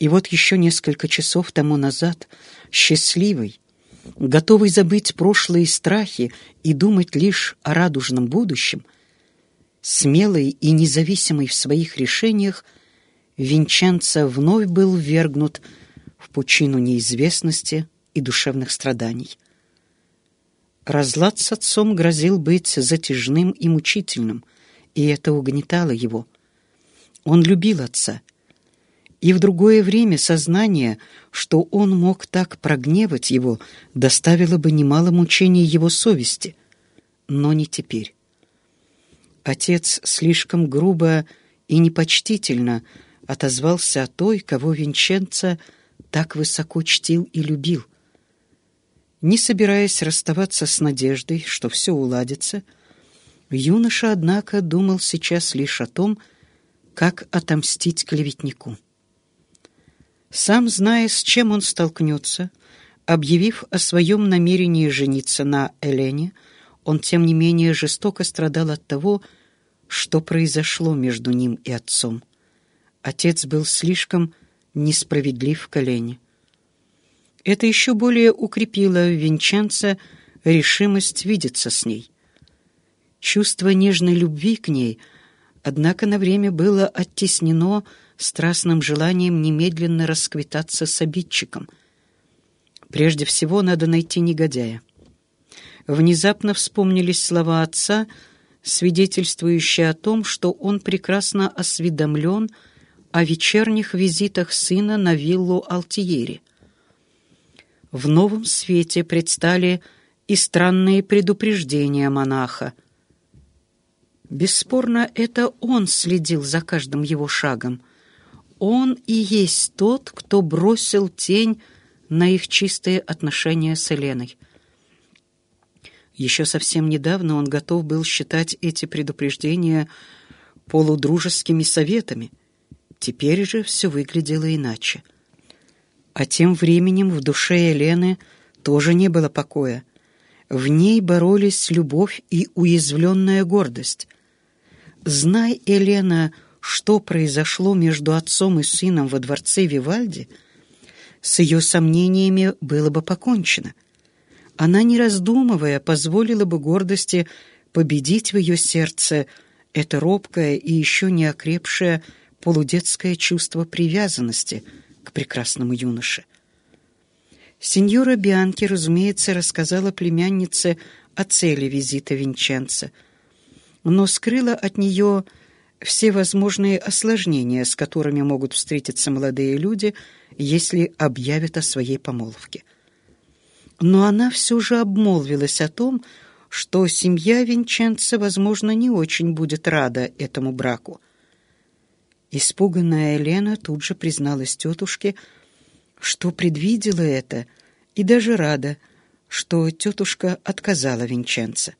И вот еще несколько часов тому назад, счастливый, готовый забыть прошлые страхи и думать лишь о радужном будущем, смелый и независимый в своих решениях, Винченцо вновь был ввергнут в пучину неизвестности и душевных страданий. Разлад с отцом грозил быть затяжным и мучительным, и это угнетало его. Он любил отца. И в другое время сознание, что он мог так прогневать его, доставило бы немало мучений его совести. Но не теперь. Отец слишком грубо и непочтительно отозвался о той, кого Винченцо так высоко чтил и любил. Не собираясь расставаться с надеждой, что все уладится, юноша, однако, думал сейчас лишь о том, как отомстить клеветнику. Сам зная, с чем он столкнется, объявив о своем намерении жениться на Элене, он, тем не менее, жестоко страдал от того, что произошло между ним и отцом. Отец был слишком несправедлив в колене. Это еще более укрепило в Винченце решимость видеться с ней. Чувство нежной любви к ней, однако, на время было оттеснено страстным желанием немедленно расквитаться с обидчиком. Прежде всего надо найти негодяя. Внезапно вспомнились слова отца, свидетельствующие о том, что он прекрасно осведомлен о вечерних визитах сына на виллу Алтиери. В новом свете предстали и странные предупреждения монаха. Бесспорно, это он следил за каждым его шагом. Он и есть тот, кто бросил тень на их чистые отношения с Еленой. Еще совсем недавно он готов был считать эти предупреждения полудружескими советами — Теперь же все выглядело иначе. А тем временем в душе Елены тоже не было покоя. В ней боролись любовь и уязвленная гордость. Знай, Елена, что произошло между отцом и сыном во дворце Вивальди, с ее сомнениями было бы покончено. Она, не раздумывая, позволила бы гордости победить в ее сердце это робкое и еще не окрепшее полудетское чувство привязанности к прекрасному юноше. Сеньора Бианки, разумеется, рассказала племяннице о цели визита Винченца, но скрыла от нее все возможные осложнения, с которыми могут встретиться молодые люди, если объявят о своей помолвке. Но она все же обмолвилась о том, что семья Винченца, возможно, не очень будет рада этому браку. Испуганная Елена тут же призналась тетушке, что предвидела это, и даже рада, что тетушка отказала Винченце.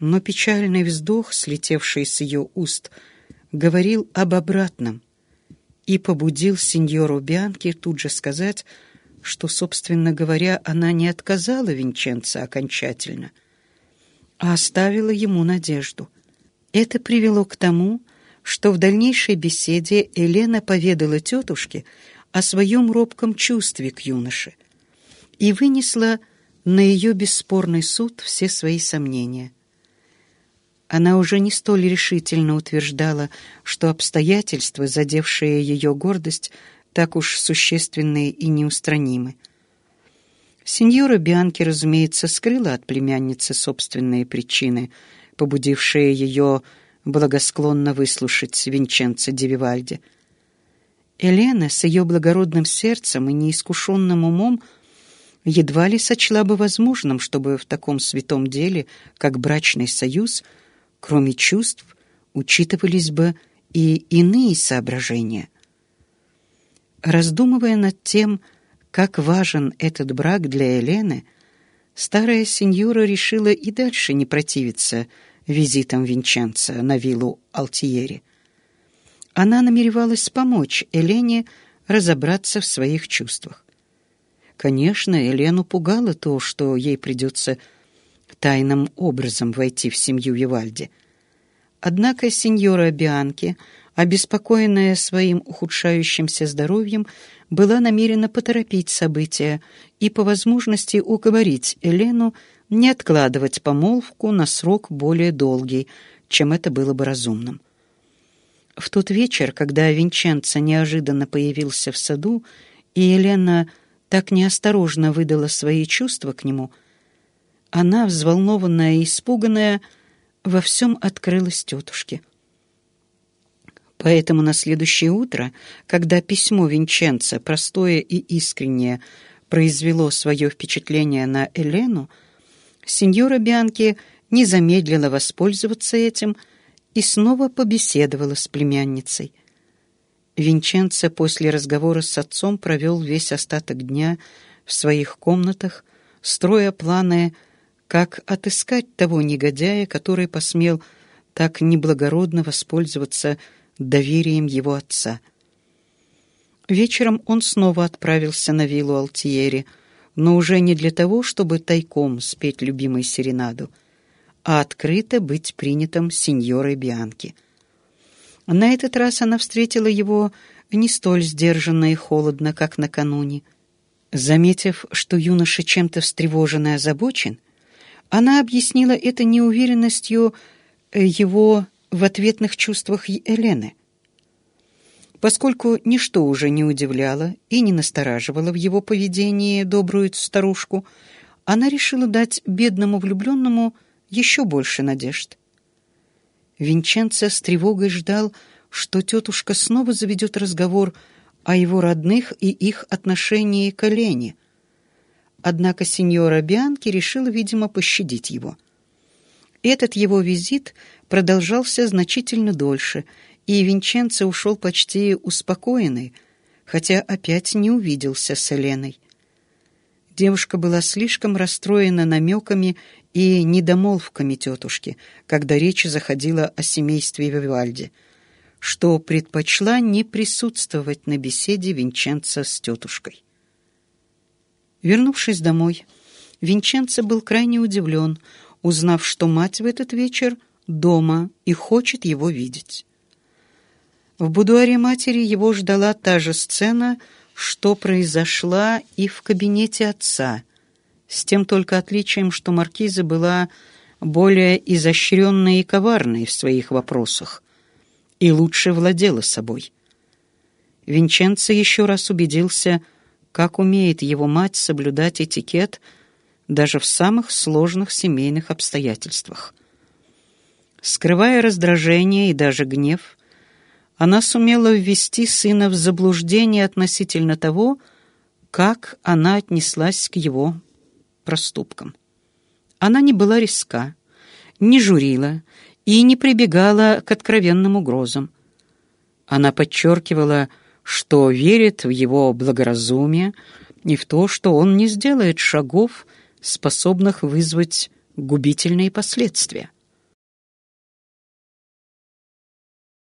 Но печальный вздох, слетевший с ее уст, говорил об обратном и побудил сеньору Бианки тут же сказать, что, собственно говоря, она не отказала Винченце окончательно, а оставила ему надежду. Это привело к тому, что в дальнейшей беседе Елена поведала тетушке о своем робком чувстве к юноше и вынесла на ее бесспорный суд все свои сомнения. Она уже не столь решительно утверждала, что обстоятельства, задевшие ее гордость, так уж существенные и неустранимы. Сеньора Бианки, разумеется, скрыла от племянницы собственные причины, побудившие ее благосклонно выслушать Винченцо Дививальди. Елена с ее благородным сердцем и неискушенным умом едва ли сочла бы возможным, чтобы в таком святом деле, как брачный союз, кроме чувств, учитывались бы и иные соображения. Раздумывая над тем, как важен этот брак для Елены, старая сеньора решила и дальше не противиться визитом Винченца на виллу Алтиери. Она намеревалась помочь Елене разобраться в своих чувствах. Конечно, Елену пугало то, что ей придется тайным образом войти в семью Вивальди. Однако сеньора Бианки обеспокоенная своим ухудшающимся здоровьем, была намерена поторопить события и по возможности уговорить Елену не откладывать помолвку на срок более долгий, чем это было бы разумным. В тот вечер, когда Винченцо неожиданно появился в саду, и Елена так неосторожно выдала свои чувства к нему, она, взволнованная и испуганная, во всем открылась тетушке. Поэтому на следующее утро, когда письмо Винченца, простое и искреннее, произвело свое впечатление на Элену, сеньора Бианки не замедлила воспользоваться этим и снова побеседовала с племянницей. Винченцо после разговора с отцом провел весь остаток дня в своих комнатах, строя планы, как отыскать того негодяя, который посмел так неблагородно воспользоваться доверием его отца. Вечером он снова отправился на виллу Алтиери, но уже не для того, чтобы тайком спеть любимой серенаду, а открыто быть принятым сеньорой Бианки. На этот раз она встретила его не столь сдержанно и холодно, как накануне. Заметив, что юноша чем-то встревожен и озабочен, она объяснила это неуверенностью э, его в ответных чувствах Елены. Поскольку ничто уже не удивляло и не настораживало в его поведении добрую старушку, она решила дать бедному влюбленному еще больше надежд. Винченцо с тревогой ждал, что тетушка снова заведет разговор о его родных и их отношении к Олене. Однако сеньора Бианки решила, видимо, пощадить его. Этот его визит продолжался значительно дольше, и Винченцо ушел почти успокоенный, хотя опять не увиделся с Еленой. Девушка была слишком расстроена намеками и недомолвками тетушки, когда речь заходила о семействе Вивальди, что предпочла не присутствовать на беседе Винченца с тетушкой. Вернувшись домой, Винченцо был крайне удивлен, узнав, что мать в этот вечер дома и хочет его видеть. В будуаре матери его ждала та же сцена, что произошла и в кабинете отца, с тем только отличием, что маркиза была более изощренной и коварной в своих вопросах и лучше владела собой. Винченцо еще раз убедился, как умеет его мать соблюдать этикет даже в самых сложных семейных обстоятельствах. Скрывая раздражение и даже гнев, она сумела ввести сына в заблуждение относительно того, как она отнеслась к его проступкам. Она не была риска, не журила и не прибегала к откровенным угрозам. Она подчеркивала, что верит в его благоразумие и в то, что он не сделает шагов, способных вызвать губительные последствия.